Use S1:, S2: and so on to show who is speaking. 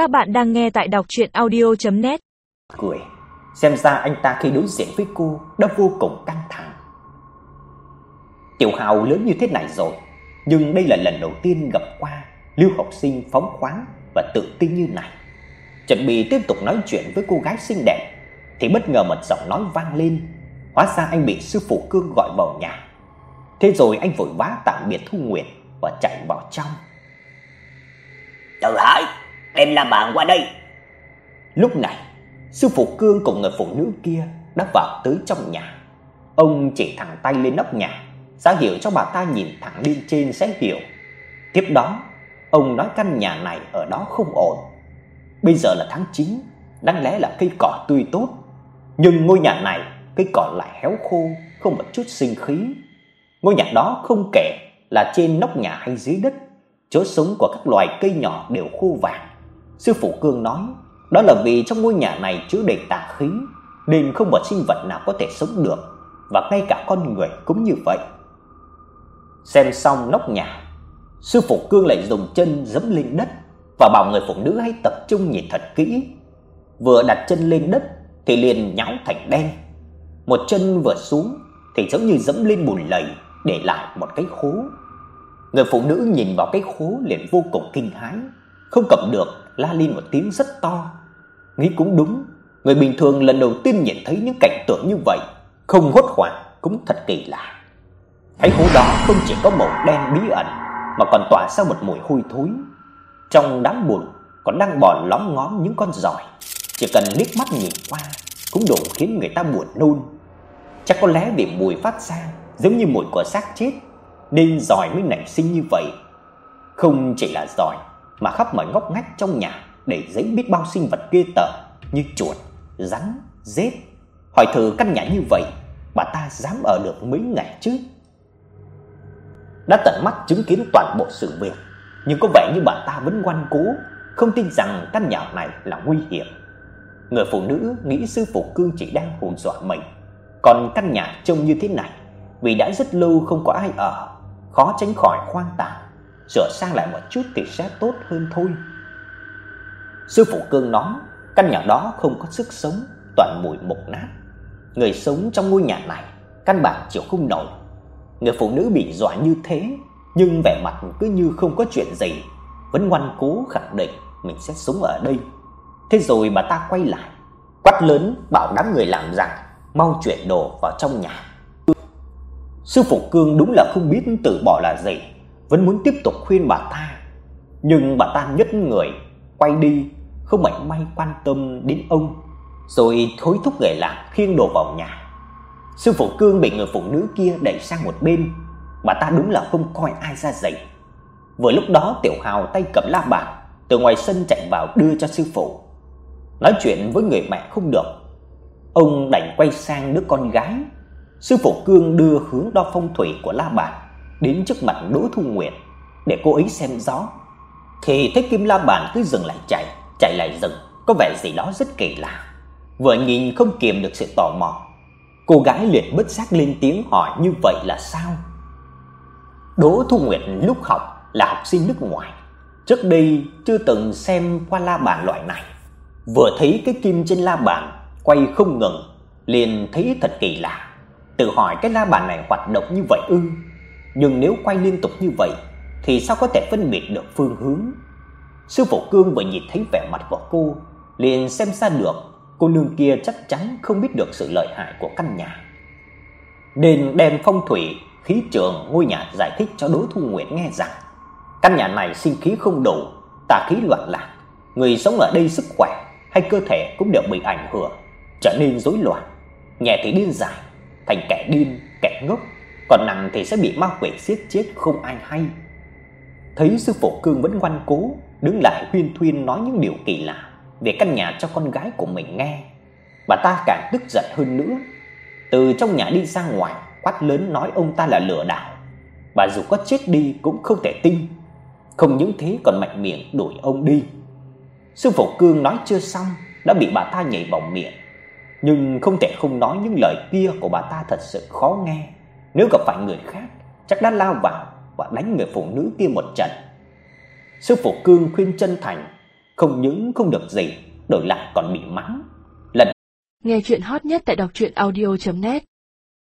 S1: Các bạn đang nghe tại đọc audio net
S2: Cười, xem ra anh ta khi đối diện với cô đã vô cùng căng thẳng. Tiểu Hào lớn như thế này rồi, nhưng đây là lần đầu tiên gặp qua lưu học sinh phóng khoáng và tự tin như này. Chuẩn bị tiếp tục nói chuyện với cô gái xinh đẹp thì bất ngờ một giọng nói vang lên. Hóa ra anh bị sư phụ Cương gọi vào nhà. Thế rồi anh vội vã tạm biệt Thu Nguyệt và chạy vào trong.
S3: Từ Hải, đem La Bàn qua đây.
S2: Lúc này, sư phụ Cương cùng người phụ nữ kia đã vào tới trong nhà. Ông chỉ thẳng tay lên nóc nhà, ra hiệu cho bà ta nhìn thẳng lên trên sẽ hiểu. Tiếp đó, ông nói căn nhà này ở đó không ổn. Bây giờ là tháng 9, đáng lẽ là cây cỏ tươi tốt, nhưng ngôi nhà này cây cỏ lại héo khô, không một chút sinh khí. Ngôi nhà đó không kể là trên nóc nhà hay dưới đất, chỗ sống của các loài cây nhỏ đều khô vàng. Sư phụ Cương nói, đó là vì trong ngôi nhà này chứa đầy tà khí, nên không một sinh vật nào có thể sống được, và ngay cả con người cũng như vậy. Xem xong nóc nhà, sư phụ Cương lại dùng chân giẫm lên đất và bảo người phụ nữ hãy tập trung nhìn thật kỹ. Vừa đặt chân lên đất thì liền nhão thành đen. Một chân vừa xuống thì giống như giẫm lên bùn lầy để lại một cái khố. Người phụ nữ nhìn vào cái khố liền vô cùng kinh hãi, không cầm được la lên một tiếng rất to. Nghĩ cũng đúng, người bình thường lần đầu tiên nhìn thấy những cảnh tượng như vậy, không hốt hoảng cũng thật kỳ lạ. Cái hố đó không chỉ có màu đen bí ẩn mà còn tỏa ra một mùi hôi thối. Trong đám bùn còn đang bò lóng ngóm những con giòi, chỉ cần liếc mắt nhìn qua cũng đủ khiến người ta buồn nôn. Chắc có lẽ vì mùi phát ra giống như mùi của xác chết nên giòi mới nảy sinh như vậy. Không chỉ là giòi mà khắp mọi ngóc ngách trong nhà để giấy biết bao sinh vật ghê tởm như chuột, rắn, rết. Hỏi thử căn nhà như vậy, bà ta dám ở được mấy ngày chứ? Đã tận mắt chứng kiến toàn bộ sự việc, nhưng có vẻ như bà ta vẫn ngoan cố, không tin rằng căn nhà này là nguy hiểm. Người phụ nữ nghĩ sư phụ Cương chỉ đang hù dọa mình, còn căn nhà trông như thế này vì đã rất lâu không có ai ở, khó tránh khỏi hoang tàn, sửa sang lại một chút thì sẽ tốt hơn thôi. Sư phụ Cương nói, căn nhà đó không có sức sống, toàn mùi mục nát. Người sống trong ngôi nhà này căn bản chịu không nổi. Người phụ nữ bị dọa như thế, nhưng vẻ mặt cứ như không có chuyện gì, vẫn ngoan cố khẳng định mình sẽ sống ở đây. Thế rồi bà ta quay lại, quát lớn bảo đám người làm rằng mau chuyển đồ vào trong nhà. Sư phụ Cương đúng là không biết từ bỏ là gì, vẫn muốn tiếp tục khuyên bà ta. Nhưng bà ta nhất người quay đi, không mảy may quan tâm đến ông, rồi thối thúc người làm khiêng đồ vào nhà. Sư phụ Cương bị người phụ nữ kia đẩy sang một bên, bà ta đúng là không coi ai ra gì. Vừa lúc đó Tiểu Hào tay cầm la bàn từ ngoài sân chạy vào đưa cho sư phụ. Nói chuyện với người mẹ không được, ông đành quay sang đứa con gái. Sư phụ Cương đưa hướng đo phong thủy của la bàn đến trước mặt Đỗ Thu Nguyệt để cô ấy xem rõ. Thì thấy kim la bàn cứ dừng lại chạy, chạy lại dừng, có vẻ gì đó rất kỳ lạ. Vừa nhìn không kiềm được sự tò mò, cô gái liền bất giác lên tiếng hỏi như vậy là sao? Đỗ Thu Nguyệt lúc học là học sinh nước ngoài, trước đây chưa từng xem qua la bàn loại này. Vừa thấy cái kim trên la bàn quay không ngừng, liền thấy thật kỳ lạ. Tự hỏi cái la bàn này hoạt động như vậy ư? Nhưng nếu quay liên tục như vậy thì sao có thể phân biệt được phương hướng? Sư phụ Cương vừa nhìn thấy vẻ mặt của cô, liền xem ra được cô nương kia chắc chắn không biết được sự lợi hại của căn nhà. Nên đem phong thủy, khí trường ngôi nhà giải thích cho Đỗ Thu Nguyệt nghe rằng căn nhà này sinh khí không đủ, tà khí loạn lạc, người sống ở đây sức khỏe hay cơ thể cũng đều bị ảnh hưởng, trở nên rối loạn, nhẹ thì điên dại, thành kẻ điên, kẻ ngốc, còn nặng thì sẽ bị ma quỷ giết chết không ai hay. Thấy sư phụ Cương vẫn ngoan cố, đứng lại huyên thuyên nói những điều kỳ lạ về căn nhà cho con gái của mình nghe. Bà ta càng tức giận hơn nữa. Từ trong nhà đi ra ngoài, quát lớn nói ông ta là lừa đảo. Bà dù có chết đi cũng không thể tin. Không những thế còn mạnh miệng đuổi ông đi. Sư phụ Cương nói chưa xong đã bị bà ta nhảy vào miệng. Nhưng không thể không nói những lời kia của bà ta thật sự khó nghe. Nếu gặp phải người khác, chắc đã lao vào và đánh người phụ nữ kia một trận. Sư phụ Cương khuyên chân thành không những không được gì, đổi lại còn bị mắng. Lần
S4: Nghe chuyện hot nhất tại đọc truyện audio net